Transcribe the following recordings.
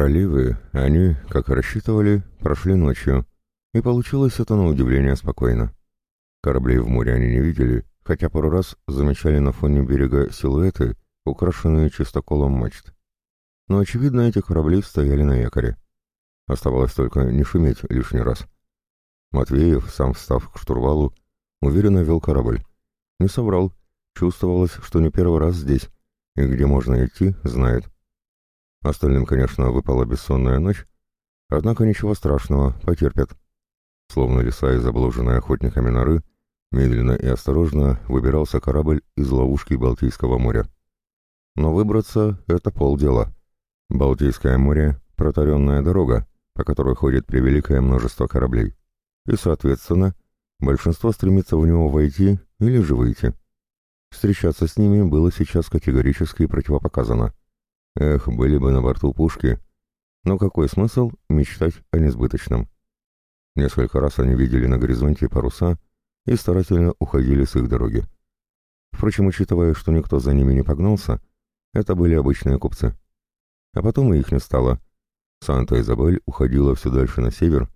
Проливы они, как и рассчитывали, прошли ночью, и получилось это на удивление спокойно. Кораблей в море они не видели, хотя пару раз замечали на фоне берега силуэты, украшенные чистоколом мачт. Но, очевидно, эти корабли стояли на якоре. Оставалось только не шуметь лишний раз. Матвеев, сам встав к штурвалу, уверенно вел корабль. Не соврал, чувствовалось, что не первый раз здесь, и где можно идти, знает. Остальным, конечно, выпала бессонная ночь, однако ничего страшного, потерпят. Словно леса из обложенной охотниками норы, медленно и осторожно выбирался корабль из ловушки Балтийского моря. Но выбраться — это полдела. Балтийское море — протаренная дорога, по которой ходит превеликое множество кораблей. И, соответственно, большинство стремится в него войти или же выйти. Встречаться с ними было сейчас категорически противопоказано. Эх, были бы на борту пушки. Но какой смысл мечтать о несбыточном? Несколько раз они видели на горизонте паруса и старательно уходили с их дороги. Впрочем, учитывая, что никто за ними не погнался, это были обычные купцы. А потом и их не стало. Санта-Изабель уходила все дальше на север,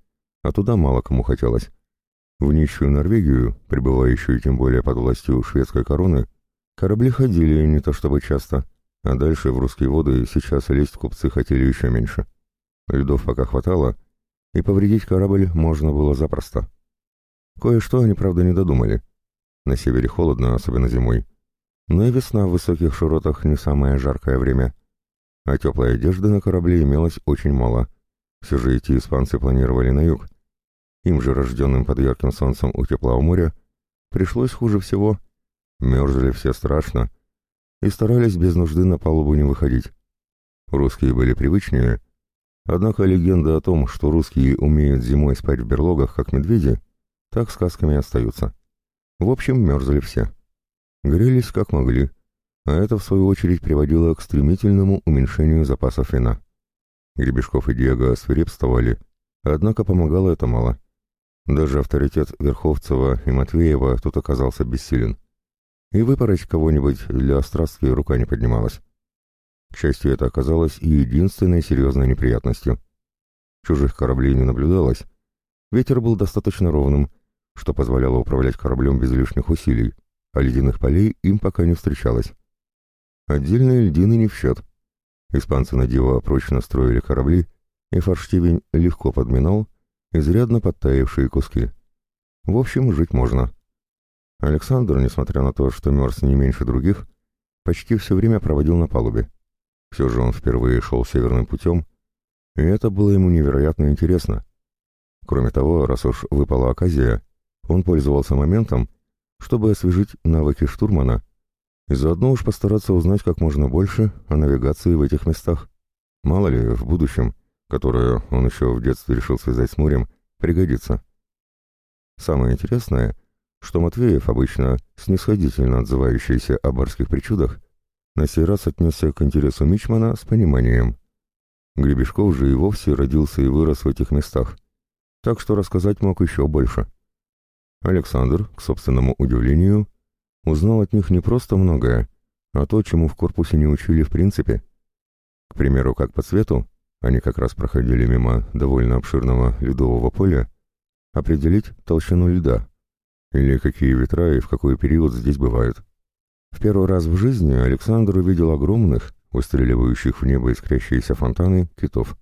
а туда мало кому хотелось. В нищую Норвегию, пребывающую тем более под властью шведской короны, корабли ходили не то чтобы часто, а дальше в русские воды сейчас лезть купцы хотели еще меньше. Льдов пока хватало, и повредить корабль можно было запросто. Кое-что они, правда, не додумали. На севере холодно, особенно зимой. Но и весна в высоких широтах не самое жаркое время — а теплой одежды на корабле имелось очень мало. Все же идти испанцы планировали на юг. Им же, рожденным под ярким солнцем у теплого моря, пришлось хуже всего. Мерзли все страшно и старались без нужды на палубу не выходить. Русские были привычнее, однако легенда о том, что русские умеют зимой спать в берлогах, как медведи, так сказками остаются. В общем, мерзли все. Грелись как могли, а это, в свою очередь, приводило к стремительному уменьшению запасов вина. Гребешков и Диего свирепствовали, однако помогало это мало. Даже авторитет Верховцева и Матвеева тут оказался бессилен. И выпороть кого-нибудь для острастки рука не поднималась. К счастью, это оказалось единственной серьезной неприятностью. Чужих кораблей не наблюдалось. Ветер был достаточно ровным, что позволяло управлять кораблем без лишних усилий, а ледяных полей им пока не встречалось. Отдельные льдины не в счет. Испанцы на диво прочно строили корабли, и форштевень легко подминал изрядно подтаявшие куски. В общем, жить можно. Александр, несмотря на то, что мерз не меньше других, почти все время проводил на палубе. Все же он впервые шел северным путем, и это было ему невероятно интересно. Кроме того, раз уж выпала оказия, он пользовался моментом, чтобы освежить навыки штурмана и заодно уж постараться узнать как можно больше о навигации в этих местах. Мало ли, в будущем, которое он еще в детстве решил связать с морем, пригодится. Самое интересное, что Матвеев, обычно снисходительно отзывающийся о барских причудах, на сей раз отнесся к интересу Мичмана с пониманием. Гребешков же и вовсе родился и вырос в этих местах, так что рассказать мог еще больше. Александр, к собственному удивлению, узнал от них не просто многое, а то, чему в корпусе не учили в принципе. К примеру, как по цвету, они как раз проходили мимо довольно обширного ледового поля, определить толщину льда, или какие ветра и в какой период здесь бывают. В первый раз в жизни Александр увидел огромных, выстреливающих в небо искрящиеся фонтаны, китов.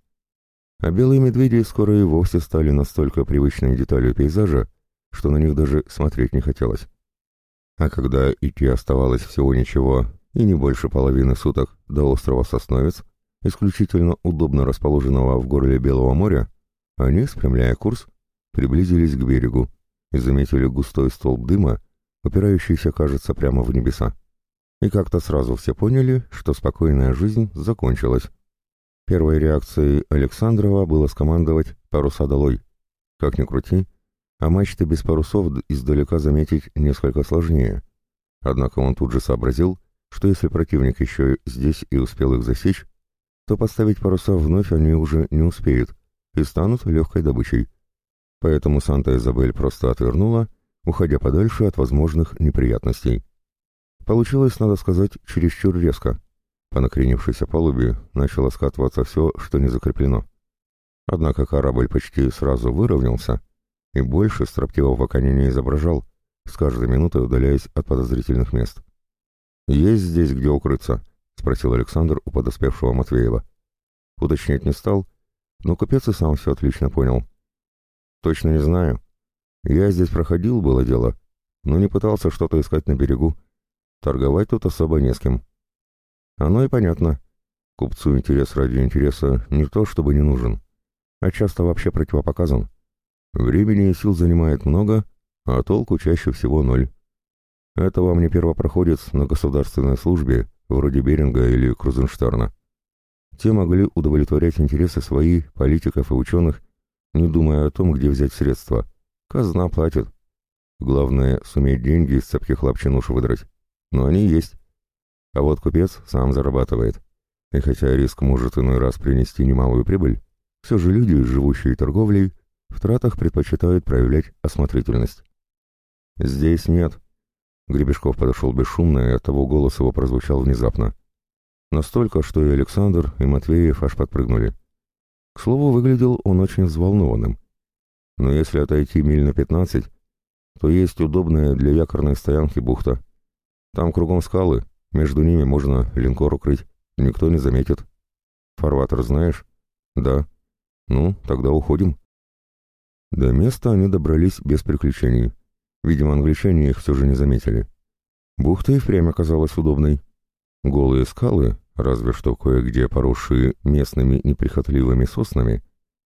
А белые медведи скоро и вовсе стали настолько привычной деталью пейзажа, что на них даже смотреть не хотелось. А когда идти оставалось всего ничего и не больше половины суток до острова Сосновец, исключительно удобно расположенного в горле Белого моря, они, спрямляя курс, приблизились к берегу и заметили густой столб дыма, упирающийся, кажется, прямо в небеса. И как-то сразу все поняли, что спокойная жизнь закончилась. Первой реакцией Александрова было скомандовать «паруса долой». Как ни крути, а мачты без парусов издалека заметить несколько сложнее. Однако он тут же сообразил, что если противник еще здесь и успел их засечь, то поставить паруса вновь они уже не успеют и станут легкой добычей. Поэтому Санта-Изабель просто отвернула, уходя подальше от возможных неприятностей. Получилось, надо сказать, чересчур резко. По накренившейся палубе начало скатываться все, что не закреплено. Однако корабль почти сразу выровнялся и больше строптивого коня не изображал, с каждой минутой удаляясь от подозрительных мест. «Есть здесь где укрыться?» — спросил Александр у подоспевшего Матвеева. Уточнять не стал, но купец и сам все отлично понял. «Точно не знаю. Я здесь проходил, было дело, но не пытался что-то искать на берегу. Торговать тут особо не с кем. Оно и понятно. Купцу интерес ради интереса не то чтобы не нужен, а часто вообще противопоказан. Времени и сил занимает много, а толку чаще всего ноль. Это вам не первопроходец на государственной службе, вроде Беринга или Крузенштерна. Те могли удовлетворять интересы свои, политиков и ученых, не думая о том, где взять средства. Казна платит. Главное, суметь деньги из цепких лапчин выдрать. Но они есть. А вот купец сам зарабатывает. И хотя риск может иной раз принести немалую прибыль, все же люди, живущие торговлей, в тратах предпочитают проявлять осмотрительность. «Здесь нет». Гребешков подошел бесшумно, и оттого голос его прозвучал внезапно. Настолько, что и Александр, и Матвеев аж подпрыгнули. К слову, выглядел он очень взволнованным. Но если отойти миль на пятнадцать, то есть удобная для якорной стоянки бухта. Там кругом скалы, между ними можно линкор укрыть, никто не заметит. Фарватер знаешь? Да. Ну, тогда уходим. До места они добрались без приключений. Видимо, англичане их все же не заметили. Бухта и впрямь оказалась удобной. Голые скалы, разве что кое-где поросшие местными неприхотливыми соснами,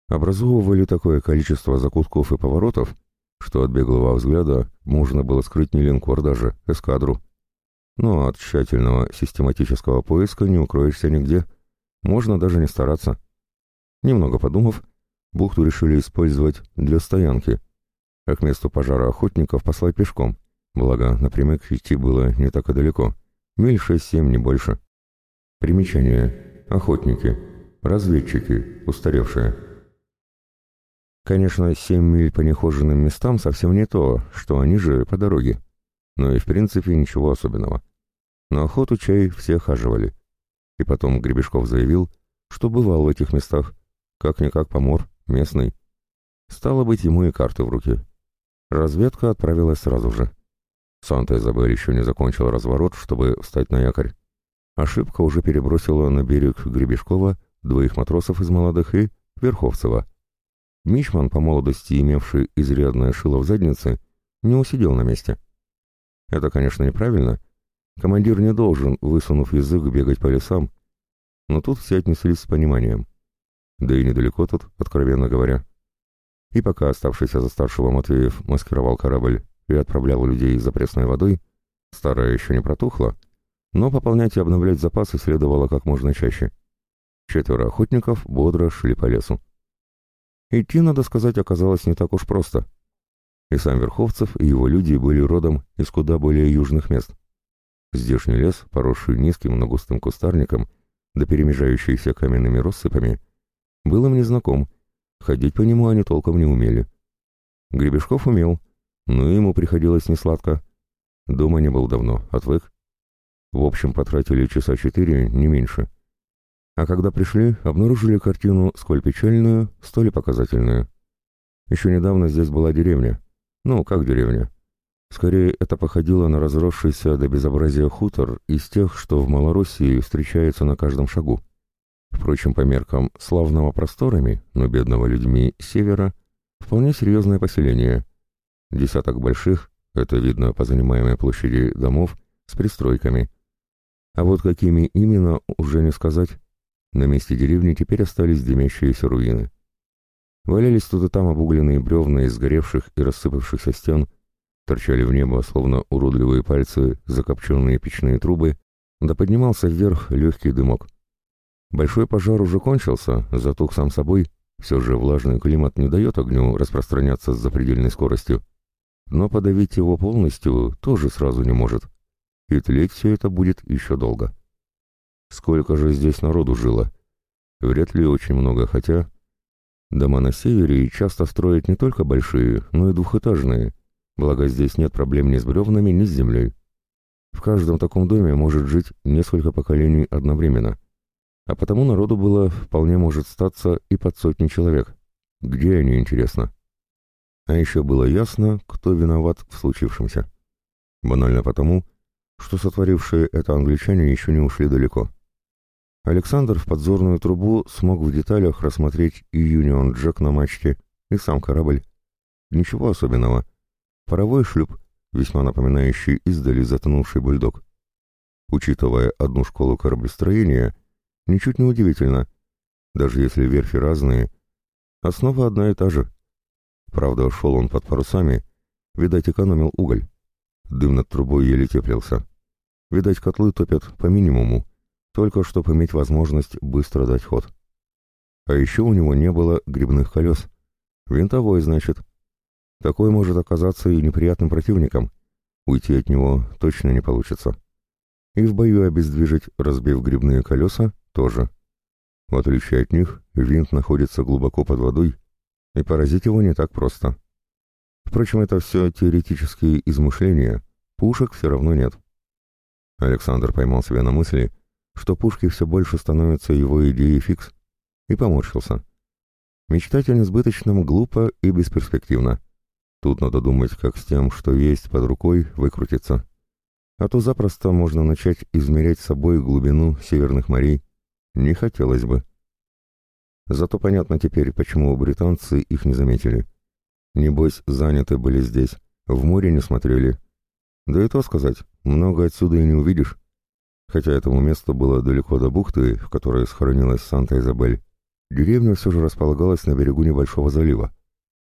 образовывали такое количество закутков и поворотов, что от беглого взгляда можно было скрыть не линкор даже, эскадру. Но от тщательного систематического поиска не укроешься нигде, можно даже не стараться. Немного подумав, бухту решили использовать для стоянки, а к месту пожара охотников послать пешком, благо напрямик идти было не так и далеко, миль шесть-семь, не больше. Примечание. Охотники. Разведчики. Устаревшие. Конечно, семь миль по нехоженным местам совсем не то, что они же по дороге. Но и в принципе ничего особенного. На охоту чай все хаживали. И потом Гребешков заявил, что бывал в этих местах, как-никак помор, местный. Стало быть, ему и карты в руки. Разведка отправилась сразу же. Санта-Изабель еще не закончила разворот, чтобы встать на якорь. Ошибка уже перебросила на берег Гребешкова двоих матросов из молодых и Верховцева. Мичман, по молодости имевший изрядное шило в заднице, не усидел на месте. Это, конечно, неправильно. Командир не должен, высунув язык, бегать по лесам. Но тут все отнеслись с пониманием. Да и недалеко тут, откровенно говоря. И пока оставшийся за старшего Матвеев маскировал корабль и отправлял людей за пресной водой, старая еще не протухла, но пополнять и обновлять запасы следовало как можно чаще. Четверо охотников бодро шли по лесу. Идти, надо сказать, оказалось не так уж просто. И сам Верховцев, и его люди были родом из куда более южных мест. Здешний лес, поросший низким, но густым кустарником, да перемежающийся каменными россыпами, был им незнаком, ходить по нему они толком не умели. Гребешков умел, но ему приходилось несладко. Дома не был давно, отвык. В общем, потратили часа четыре, не меньше. А когда пришли, обнаружили картину сколь печальную, столь показательную. Еще недавно здесь была деревня. Ну, как деревня? Скорее, это походило на разросшийся до безобразия хутор из тех, что в Малороссии встречаются на каждом шагу. Впрочем, по меркам славного просторами, но бедного людьми севера, вполне серьезное поселение. Десяток больших, это видно по занимаемой площади домов, с пристройками. А вот какими именно, уже не сказать. На месте деревни теперь остались дымящиеся руины. Валялись тут и там обугленные бревна из сгоревших и рассыпавшихся стен, торчали в небо, словно уродливые пальцы, закопченные печные трубы, да поднимался вверх легкий дымок. Большой пожар уже кончился, затух сам собой, все же влажный климат не дает огню распространяться с запредельной скоростью, но подавить его полностью тоже сразу не может и тлеть все это будет еще долго. Сколько же здесь народу жило? Вряд ли очень много, хотя... Дома на севере часто строят не только большие, но и двухэтажные, благо здесь нет проблем ни с бревнами, ни с землей. В каждом таком доме может жить несколько поколений одновременно, а потому народу было вполне может статься и под сотни человек. Где они, интересно? А еще было ясно, кто виноват в случившемся. Банально потому, что сотворившие это англичане еще не ушли далеко. Александр в подзорную трубу смог в деталях рассмотреть и Юнион Джек на мачте, и сам корабль. Ничего особенного. Паровой шлюп, весьма напоминающий издали затонувший бульдог. Учитывая одну школу кораблестроения, ничуть не удивительно. Даже если верфи разные, основа одна и та же. Правда, шел он под парусами, видать, экономил уголь. Дым над трубой еле теплился. Видать, котлы топят по минимуму, только чтобы иметь возможность быстро дать ход. А еще у него не было грибных колес. Винтовой, значит. Такой может оказаться и неприятным противником. Уйти от него точно не получится. И в бою обездвижить, разбив грибные колеса, тоже. В отличие от них, винт находится глубоко под водой, и поразить его не так просто. Впрочем, это все теоретические измышления, пушек все равно нет. Александр поймал себя на мысли, что пушки все больше становятся его идеей фикс, и поморщился. Мечтать о глупо и бесперспективно. Тут надо думать, как с тем, что есть под рукой, выкрутиться. А то запросто можно начать измерять собой глубину северных морей. Не хотелось бы. Зато понятно теперь, почему британцы их не заметили. Небось, заняты были здесь, в море не смотрели. Да и то сказать, много отсюда и не увидишь. Хотя этому месту было далеко до бухты, в которой схоронилась Санта-Изабель. Деревня все же располагалась на берегу небольшого залива.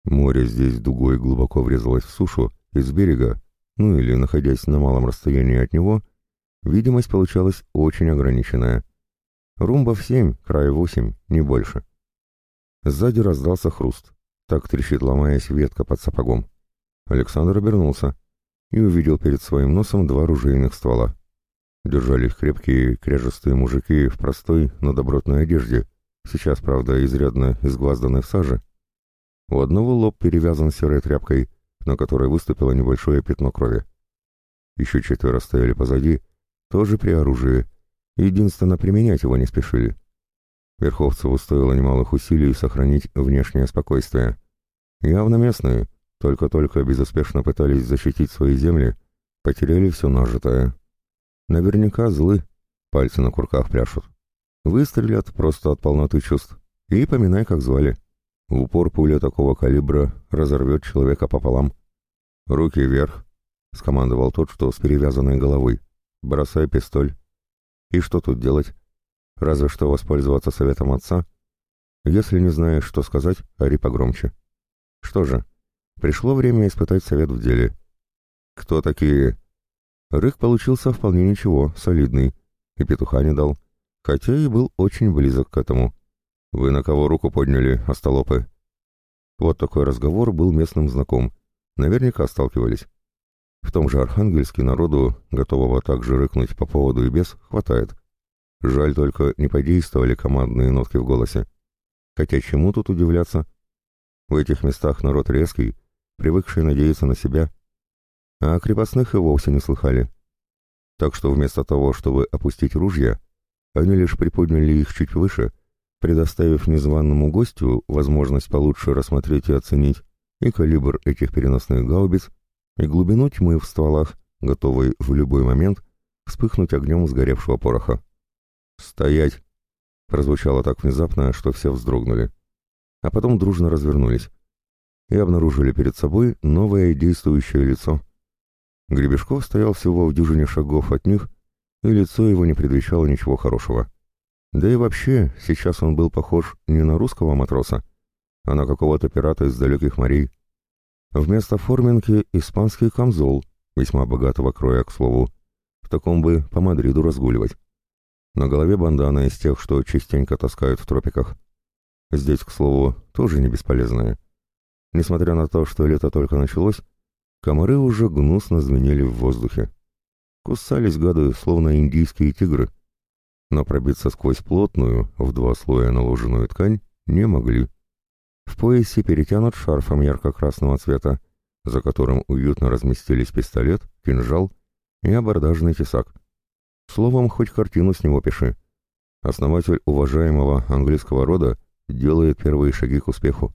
Море здесь дугой глубоко врезалось в сушу, из берега, ну или находясь на малом расстоянии от него, видимость получалась очень ограниченная. Румбов семь, край восемь, не больше. Сзади раздался хруст. Так трещит, ломаясь ветка под сапогом. Александр обернулся и увидел перед своим носом два ружейных ствола. Держали их крепкие, кряжестые мужики в простой, но добротной одежде, сейчас, правда, изрядно изгвазданной в саже. У одного лоб перевязан серой тряпкой, на которой выступило небольшое пятно крови. Еще четверо стояли позади, тоже при оружии, единственно применять его не спешили. Верховцеву стоило немалых усилий сохранить внешнее спокойствие. Явно местные, только-только безуспешно пытались защитить свои земли, потеряли все нажитое. Наверняка злы, пальцы на курках пляшут. Выстрелят просто от полноты чувств. И поминай, как звали. В упор пуля такого калибра разорвет человека пополам. «Руки вверх», — скомандовал тот, что с перевязанной головой. «Бросай пистоль». «И что тут делать?» Разве что воспользоваться советом отца. Если не знаешь, что сказать, ори погромче. Что же, пришло время испытать совет в деле. Кто такие? Рык получился вполне ничего, солидный, и петуха не дал, хотя и был очень близок к этому. Вы на кого руку подняли, остолопы? Вот такой разговор был местным знаком. Наверняка сталкивались. В том же Архангельске народу, готового также рыкнуть по поводу и без, хватает. Жаль только, не подействовали командные нотки в голосе. Хотя чему тут удивляться? В этих местах народ резкий, привыкший надеяться на себя, а крепостных и вовсе не слыхали. Так что вместо того, чтобы опустить ружья, они лишь приподняли их чуть выше, предоставив незваному гостю возможность получше рассмотреть и оценить и калибр этих переносных гаубиц, и глубину тьмы в стволах, готовой в любой момент вспыхнуть огнем сгоревшего пороха. «Стоять!» Прозвучало так внезапно, что все вздрогнули. А потом дружно развернулись и обнаружили перед собой новое действующее лицо. Гребешков стоял всего в дюжине шагов от них, и лицо его не предвещало ничего хорошего. Да и вообще, сейчас он был похож не на русского матроса, а на какого-то пирата из далеких морей. Вместо форменки испанский камзол, весьма богатого кроя, к слову. В таком бы по Мадриду разгуливать. На голове бандана из тех, что частенько таскают в тропиках. Здесь, к слову, тоже не бесполезная. Несмотря на то, что лето только началось, комары уже гнусно звенели в воздухе. Кусались гады, словно индийские тигры. Но пробиться сквозь плотную, в два слоя наложенную ткань, не могли. В поясе перетянут шарфом ярко-красного цвета, за которым уютно разместились пистолет, кинжал и абордажный тесак. Словом, хоть картину с него пиши. Основатель уважаемого английского рода делает первые шаги к успеху.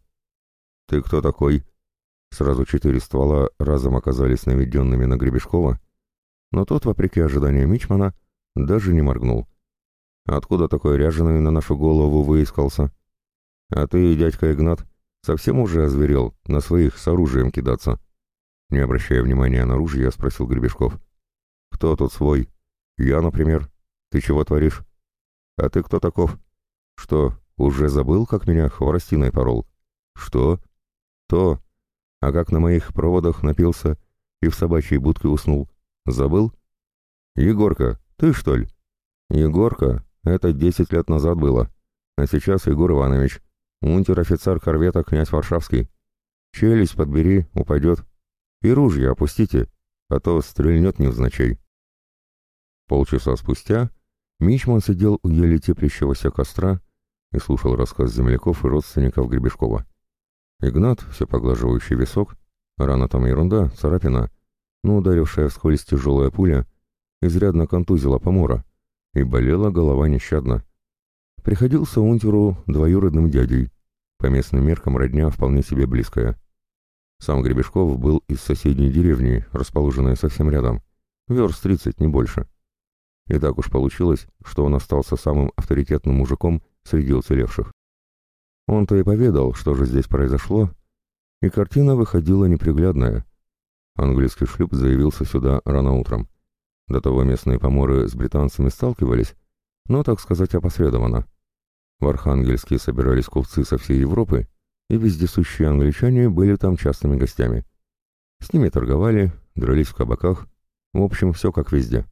«Ты кто такой?» Сразу четыре ствола разом оказались наведенными на Гребешкова, но тот, вопреки ожиданиям Мичмана, даже не моргнул. «Откуда такой ряженый на нашу голову выискался?» «А ты, дядька Игнат, совсем уже озверел на своих с оружием кидаться?» Не обращая внимания на ружье, спросил Гребешков. «Кто тут свой? Я, например. Ты чего творишь? А ты кто таков? Что, уже забыл, как меня хворостиной порол? Что? То. А как на моих проводах напился и в собачьей будке уснул? Забыл? Егорка, ты что ли? Егорка, это десять лет назад было. А сейчас Егор Иванович, унтер-офицер корвета князь Варшавский. Челюсть подбери, упадет. И ружья опустите, а то стрельнет невзначай. Полчаса спустя Мичман сидел у еле теплящегося костра и слушал рассказ земляков и родственников Гребешкова. Игнат, все поглаживающий висок, рана там ерунда, царапина, но ударившая вскользь тяжелая пуля изрядно контузила помора, и болела голова нещадно. Приходился унтеру двоюродным дядей, по местным меркам родня вполне себе близкая. Сам Гребешков был из соседней деревни, расположенной совсем рядом, верст тридцать, не больше. И так уж получилось, что он остался самым авторитетным мужиком среди уцелевших. Он-то и поведал, что же здесь произошло, и картина выходила неприглядная. Английский шлюп заявился сюда рано утром. До того местные поморы с британцами сталкивались, но, так сказать, опосредованно. В Архангельске собирались купцы со всей Европы, и вездесущие англичане были там частыми гостями. С ними торговали, дрались в кабаках, в общем, все как везде.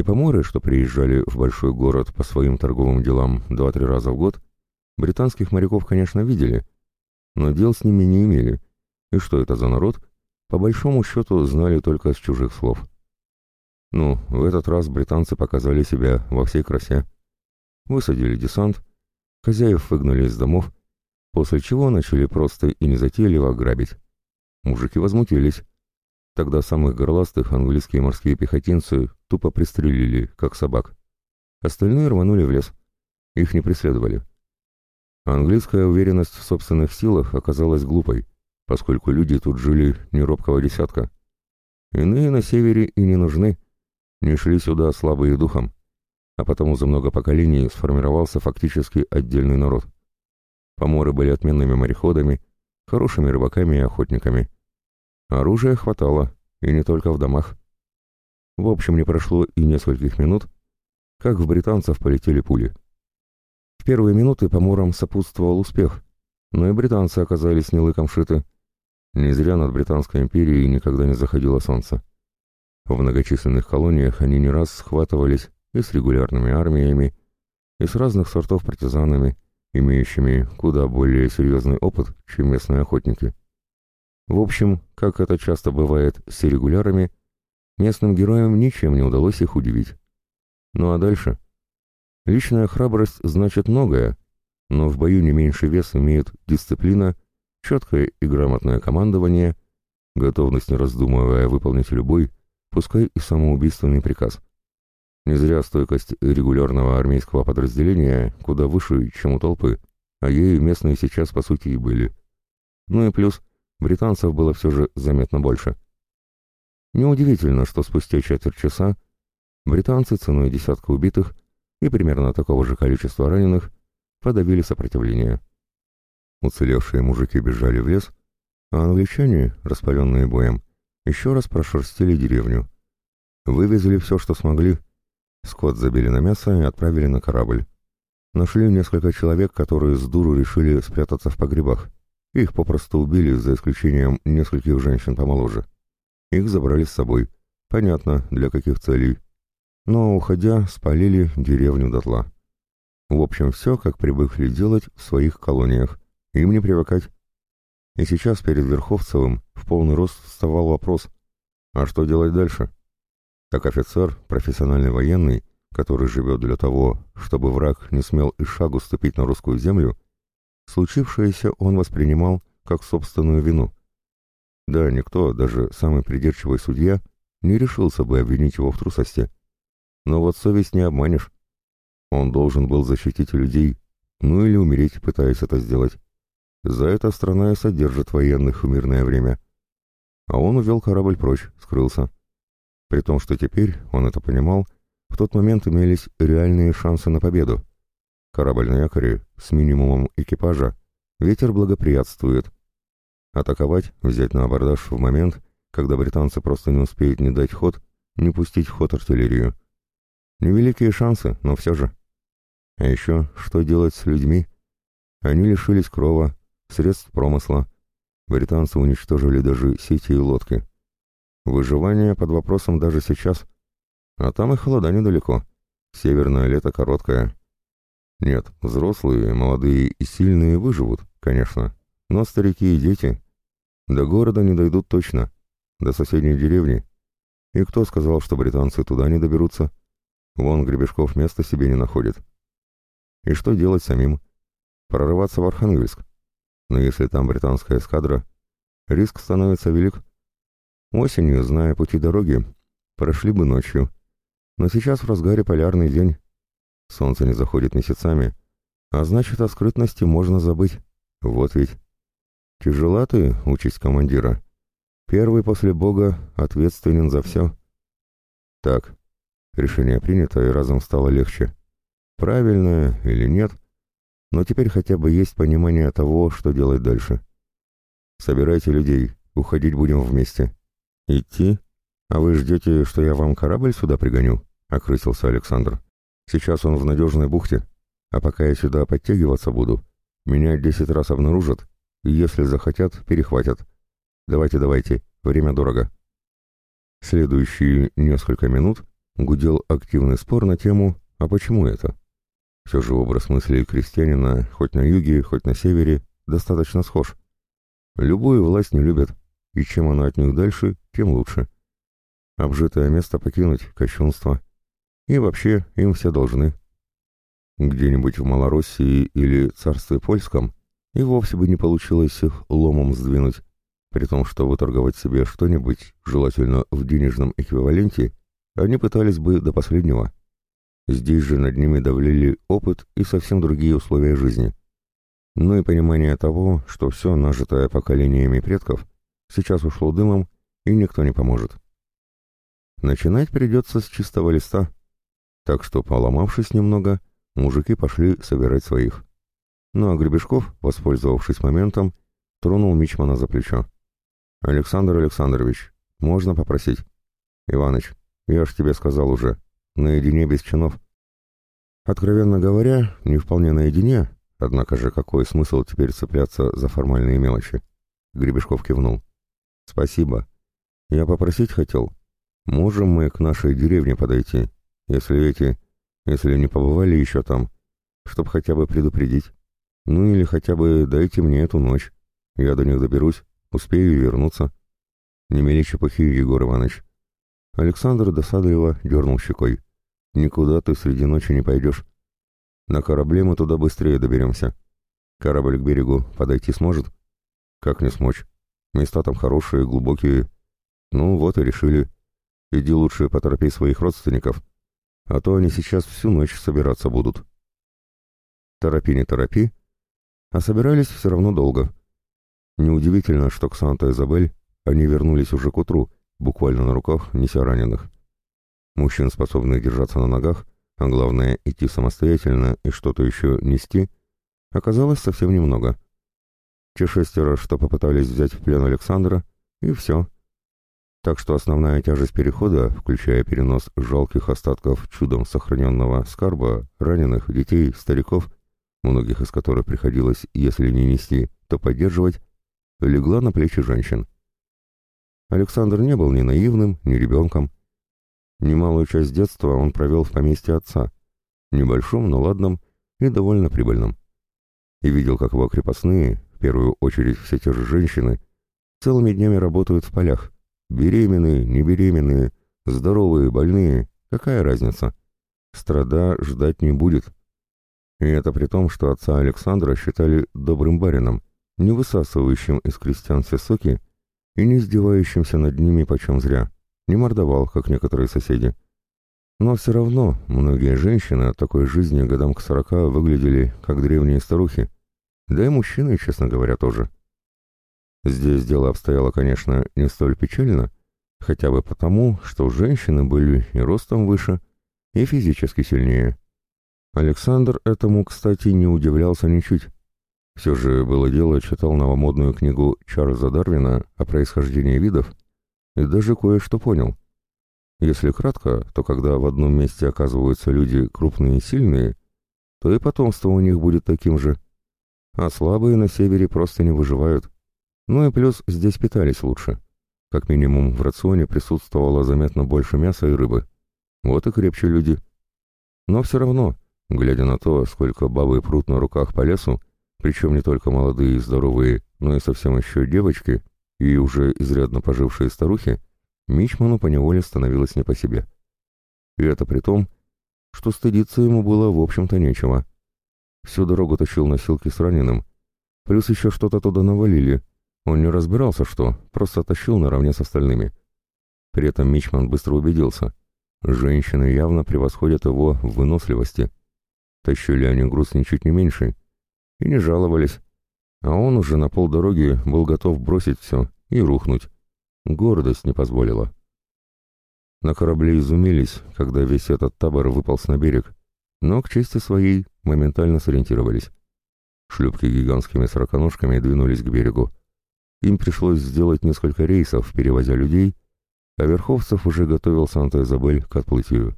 И поморы, что приезжали в большой город по своим торговым делам два-три раза в год, британских моряков, конечно, видели, но дел с ними не имели, и что это за народ, по большому счету знали только с чужих слов. Ну, в этот раз британцы показали себя во всей красе. Высадили десант, хозяев выгнали из домов, после чего начали просто и незатейливо грабить. Мужики возмутились. Тогда самых горластых английские морские пехотинцы тупо пристрелили, как собак. Остальные рванули в лес. Их не преследовали. Английская уверенность в собственных силах оказалась глупой, поскольку люди тут жили не робкого десятка. Иные на севере и не нужны, не шли сюда слабые духом, а потому за много поколений сформировался фактически отдельный народ. Поморы были отменными мореходами, хорошими рыбаками и охотниками. Оружия хватало, и не только в домах. В общем, не прошло и нескольких минут, как в британцев полетели пули. В первые минуты поморам сопутствовал успех, но и британцы оказались не лыком шиты. Не зря над Британской империей никогда не заходило солнце. В многочисленных колониях они не раз схватывались и с регулярными армиями, и с разных сортов партизанами, имеющими куда более серьезный опыт, чем местные охотники. В общем, как это часто бывает с регулярами, Местным героям ничем не удалось их удивить. Ну а дальше? Личная храбрость значит многое, но в бою не меньше вес имеют дисциплина, четкое и грамотное командование, готовность не раздумывая выполнить любой, пускай и самоубийственный приказ. Не зря стойкость регулярного армейского подразделения куда выше, чем у толпы, а ею местные сейчас по сути и были. Ну и плюс, британцев было все же заметно больше. Неудивительно, что спустя четверть часа британцы ценой десятка убитых и примерно такого же количества раненых подавили сопротивление. Уцелевшие мужики бежали в лес, а англичане, распаленные боем, еще раз прошерстили деревню. Вывезли все, что смогли, скот забили на мясо и отправили на корабль. Нашли несколько человек, которые с дуру решили спрятаться в погребах. Их попросту убили, за исключением нескольких женщин помоложе. Их забрали с собой. Понятно, для каких целей. Но, уходя, спалили деревню дотла. В общем, все, как привыкли делать в своих колониях. Им не привыкать. И сейчас перед Верховцевым в полный рост вставал вопрос, а что делать дальше? Как офицер, профессиональный военный, который живет для того, чтобы враг не смел и шагу ступить на русскую землю, случившееся он воспринимал как собственную вину – да, никто, даже самый придирчивый судья, не решился бы обвинить его в трусости. Но вот совесть не обманешь. Он должен был защитить людей, ну или умереть, пытаясь это сделать. За это страна и содержит военных в мирное время. А он увел корабль прочь, скрылся. При том, что теперь, он это понимал, в тот момент имелись реальные шансы на победу. Корабль на якоре, с минимумом экипажа, ветер благоприятствует. Атаковать, взять на абордаж в момент, когда британцы просто не успеют не дать ход, не пустить в ход артиллерию. Невеликие шансы, но все же. А еще, что делать с людьми? Они лишились крова, средств промысла. Британцы уничтожили даже сети и лодки. Выживание под вопросом даже сейчас. А там и холода недалеко. Северное лето короткое. Нет, взрослые, молодые и сильные выживут, конечно. Но старики и дети до города не дойдут точно. До соседней деревни. И кто сказал, что британцы туда не доберутся? Вон Гребешков места себе не находит. И что делать самим? Прорываться в Архангельск. Но если там британская эскадра, риск становится велик. Осенью, зная пути дороги, прошли бы ночью. Но сейчас в разгаре полярный день. Солнце не заходит месяцами, а значит, о скрытности можно забыть. Вот ведь. Тяжела ты, участь командира. Первый после Бога ответственен за все. Так, решение принято, и разом стало легче. Правильно или нет, но теперь хотя бы есть понимание того, что делать дальше. Собирайте людей, уходить будем вместе. Идти? А вы ждете, что я вам корабль сюда пригоню? Окрысился Александр. Сейчас он в надежной бухте, а пока я сюда подтягиваться буду, меня десять раз обнаружат, и если захотят, перехватят. Давайте, давайте, время дорого. Следующие несколько минут гудел активный спор на тему «А почему это?». Все же образ мысли крестьянина, хоть на юге, хоть на севере, достаточно схож. Любую власть не любят, и чем она от них дальше, тем лучше. Обжитое место покинуть — кощунство. И вообще, им все должны. Где-нибудь в Малороссии или Царстве Польском и вовсе бы не получилось их ломом сдвинуть, при том, что выторговать себе что-нибудь, желательно в денежном эквиваленте, они пытались бы до последнего. Здесь же над ними давлели опыт и совсем другие условия жизни. Ну и понимание того, что все нажитое поколениями предков сейчас ушло дымом, и никто не поможет. Начинать придется с чистого листа, так что, поломавшись немного, мужики пошли собирать своих. Ну а Гребешков, воспользовавшись моментом, тронул Мичмана за плечо. «Александр Александрович, можно попросить?» «Иваныч, я ж тебе сказал уже, наедине без чинов». Откровенно говоря, не вполне наедине, однако же какой смысл теперь цепляться за формальные мелочи? Гребешков кивнул. «Спасибо. Я попросить хотел. Можем мы к нашей деревне подойти, если эти, если не побывали еще там, чтоб хотя бы предупредить. Ну или хотя бы дайте мне эту ночь. Я до них доберусь, Успею вернуться. Не мели чепухи, Егор Иванович. Александр досадливо дернул щекой. Никуда ты среди ночи не пойдешь. На корабле мы туда быстрее доберемся. Корабль к берегу подойти сможет? Как не смочь? Места там хорошие, глубокие. Ну вот и решили. Иди лучше поторопи своих родственников, а то они сейчас всю ночь собираться будут. Торопи не торопи, а собирались все равно долго. Неудивительно, что к Санта-Изабель они вернулись уже к утру, буквально на руках, неся раненых. Мужчин, способных держаться на ногах, а главное идти самостоятельно и что-то еще нести, оказалось совсем немного. Те шестеро, что попытались взять в плен Александра, и все. Так что основная тяжесть перехода, включая перенос жалких остатков чудом сохраненного скарба, раненых, детей, стариков, многих из которых приходилось, если не нести, то поддерживать, легла на плечи женщин. Александр не был ни наивным, ни ребенком. Немалую часть детства он провел в поместье отца, небольшом, но ладном и довольно прибыльном. И видел, как его крепостные, в первую очередь все те же женщины, целыми днями работают в полях. Беременные, не беременные, здоровые, больные, какая разница? Страда ждать не будет. И это при том, что отца Александра считали добрым барином, не высасывающим из крестьян все соки и не издевающимся над ними почем зря. не мордовал, как некоторые соседи. Но все равно многие женщины от такой жизни годам к сорока выглядели как древние старухи, да и мужчины, честно говоря, тоже. Здесь дело обстояло, конечно, не столь печально, хотя бы потому, что женщины были и ростом выше, и физически сильнее. Александр этому, кстати, не удивлялся ничуть. Все же было дело, читал новомодную книгу Чарльза Дарвина о происхождении видов и даже кое-что понял. Если кратко, то когда в одном месте оказываются люди крупные и сильные, то и потомство у них будет таким же. А слабые на севере просто не выживают. Ну и плюс здесь питались лучше. Как минимум в рационе присутствовало заметно больше мяса и рыбы. Вот и крепче люди. Но все равно, глядя на то, сколько бабы прут на руках по лесу, причем не только молодые и здоровые, но и совсем еще девочки и уже изрядно пожившие старухи, Мичману поневоле становилось не по себе. И это при том, что стыдиться ему было в общем-то нечего. Всю дорогу тащил носилки с раненым, плюс еще что-то туда навалили. Он не разбирался, что, просто тащил наравне с остальными. При этом Мичман быстро убедился. Женщины явно превосходят его в выносливости. Тащили они груз ничуть не меньше. И не жаловались. А он уже на полдороги был готов бросить все и рухнуть. Гордость не позволила. На корабле изумились, когда весь этот табор выполз на берег, но к чести своей моментально сориентировались. Шлюпки гигантскими сороконожками двинулись к берегу. Им пришлось сделать несколько рейсов, перевозя людей, а Верховцев уже готовил Санта-Изабель к отплытию.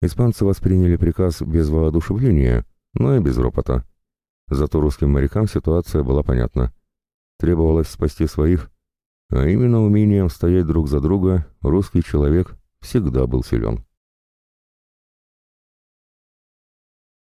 Испанцы восприняли приказ без воодушевления, но и без ропота. Зато русским морякам ситуация была понятна. Требовалось спасти своих, а именно умением стоять друг за друга русский человек всегда был силен.